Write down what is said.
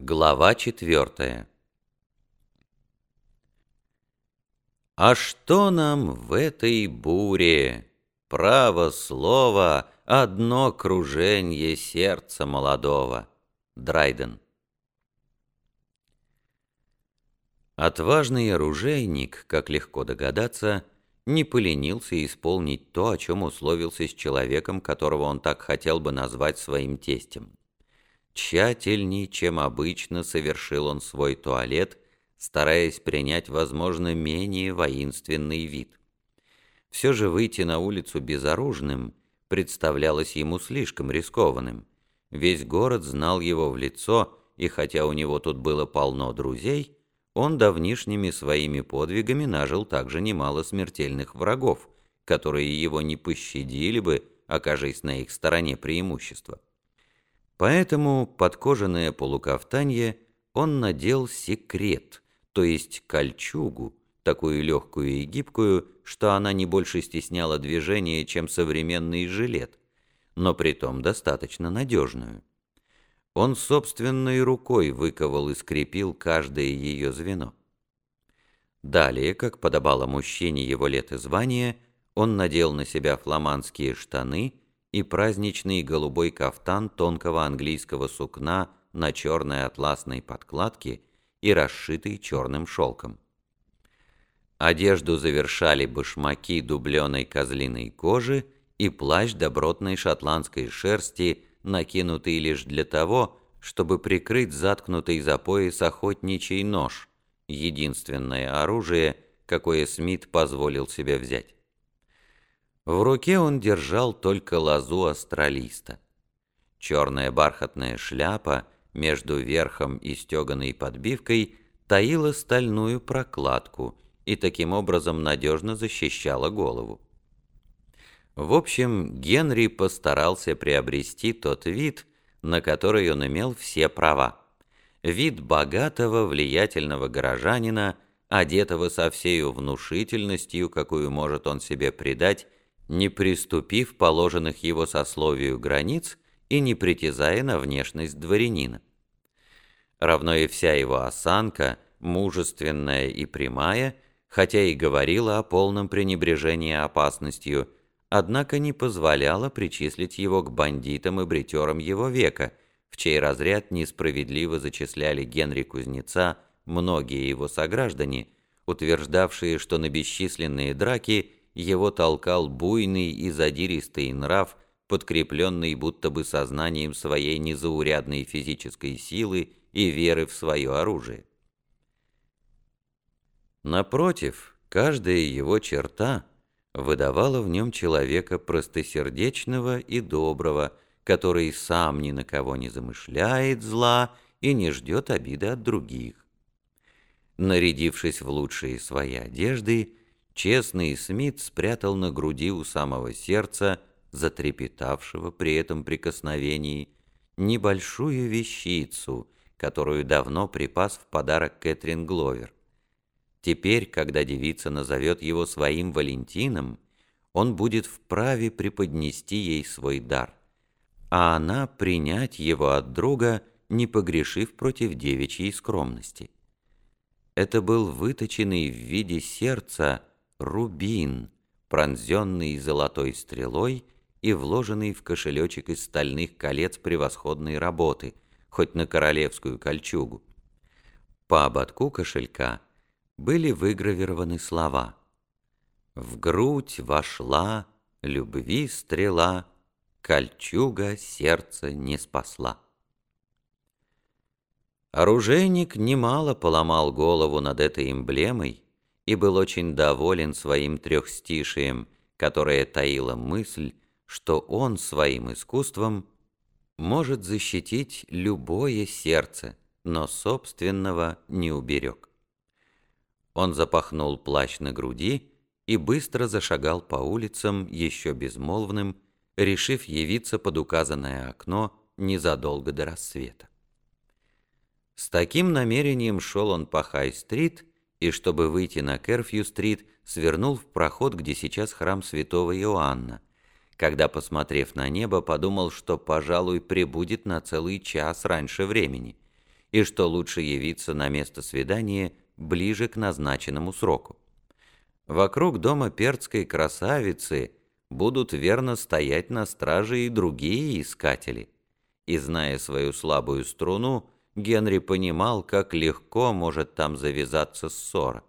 Глава четвертая А что нам в этой буре? Право слово, одно круженье сердца молодого. Драйден Отважный оружейник, как легко догадаться, не поленился исполнить то, о чем условился с человеком, которого он так хотел бы назвать своим тестем. Тщательней, чем обычно, совершил он свой туалет, стараясь принять, возможно, менее воинственный вид. Все же выйти на улицу безоружным представлялось ему слишком рискованным. Весь город знал его в лицо, и хотя у него тут было полно друзей, он давнишними своими подвигами нажил также немало смертельных врагов, которые его не пощадили бы, окажись на их стороне преимущества. Поэтому под кожаное полукафтанье он надел секрет, то есть кольчугу, такую легкую и гибкую, что она не больше стесняла движение, чем современный жилет, но притом достаточно надежную. Он собственной рукой выковал и скрепил каждое ее звено. Далее, как подобало мужчине его лет и звания, он надел на себя фламандские штаны – и праздничный голубой кафтан тонкого английского сукна на черной атласной подкладке и расшитый черным шелком. Одежду завершали башмаки дубленой козлиной кожи и плащ добротной шотландской шерсти, накинутый лишь для того, чтобы прикрыть заткнутый за пояс охотничий нож, единственное оружие, какое Смит позволил себе взять. В руке он держал только лозу астралиста. Черная бархатная шляпа между верхом и стеганой подбивкой таила стальную прокладку и таким образом надежно защищала голову. В общем, Генри постарался приобрести тот вид, на который он имел все права. Вид богатого, влиятельного горожанина, одетого со всею внушительностью, какую может он себе придать, не приступив положенных его сословию границ и не притязая на внешность дворянина. Равно и вся его осанка, мужественная и прямая, хотя и говорила о полном пренебрежении опасностью, однако не позволяла причислить его к бандитам и бритерам его века, в чей разряд несправедливо зачисляли Генри Кузнеца многие его сограждане, утверждавшие, что на бесчисленные драки – его толкал буйный и задиристый нрав, подкрепленный будто бы сознанием своей незаурядной физической силы и веры в свое оружие. Напротив, каждая его черта выдавала в нем человека простосердечного и доброго, который сам ни на кого не замышляет зла и не ждет обиды от других. Нарядившись в лучшие свои одежды, честный Смит спрятал на груди у самого сердца, затрепетавшего при этом прикосновении, небольшую вещицу, которую давно припас в подарок Кэтрин Гловер. Теперь, когда девица назовет его своим Валентином, он будет вправе преподнести ей свой дар, а она принять его от друга, не погрешив против девичьей скромности. Это был выточенный в виде сердца рубин, пронзенный золотой стрелой и вложенный в кошелечек из стальных колец превосходной работы, хоть на королевскую кольчугу. По ободку кошелька были выгравированы слова «В грудь вошла, любви стрела, кольчуга сердце не спасла». Оружейник немало поломал голову над этой эмблемой, и был очень доволен своим трехстишием, которое таило мысль, что он своим искусством может защитить любое сердце, но собственного не уберег. Он запахнул плащ на груди и быстро зашагал по улицам, еще безмолвным, решив явиться под указанное окно незадолго до рассвета. С таким намерением шел он по Хай-стрит, и, чтобы выйти на Керфью-стрит, свернул в проход, где сейчас храм святого Иоанна. Когда, посмотрев на небо, подумал, что, пожалуй, прибудет на целый час раньше времени. и что лучше явиться на место свидания ближе к назначенному сроку. Вокруг дома перцкой красавицы будут верно стоять на страже и другие искатели. И зная свою слабую струну, Генри понимал, как легко может там завязаться ссора.